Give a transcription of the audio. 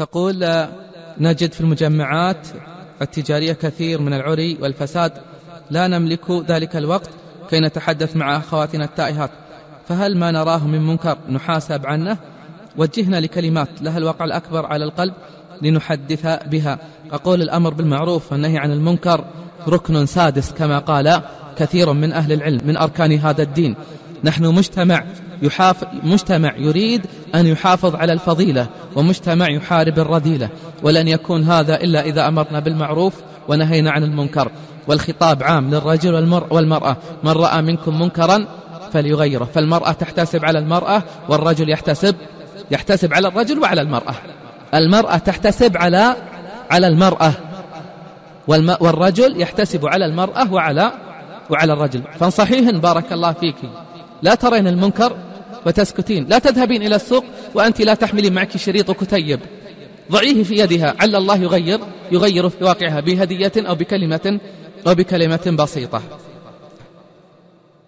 تقول نجد في المجمعات التجارية كثير من العري والفساد لا نملك ذلك الوقت كي نتحدث مع أخواتنا التائهات فهل ما نراه من منكر نحاسب عنه؟ وجهنا لكلمات لها الوقع الأكبر على القلب لنحدث بها. أقول الأمر بالمعروف والنهي عن المنكر ركن سادس كما قال كثير من أهل العلم من أركان هذا الدين. نحن مجتمع يحاف مجتمع يريد أن يحافظ على الفضيلة ومجتمع يحارب الرذيلة ولن يكون هذا إلا إذا أمرنا بالمعروف ونهينا عن المنكر. والخطاب عام للرجل والمرأة من رأى منكم منكرا فليغيره فالمرأة تحتسب على المرأة والرجل يحتسب يحتسب على الرجل وعلى المرأة. المرأة تحتسب على على المرأة والرجل يحتسب على المرأة وعلى وعلى الرجل. فانصحيهن بارك الله فيك لا ترين المنكر وتسكتين. لا تذهبين إلى السوق وأنت لا تحملين معك شريط وكتيب ضعيه في يدها. عل الله يغير يغير في واقعها بهدية أو بكلمة أو بكلمة بسيطة.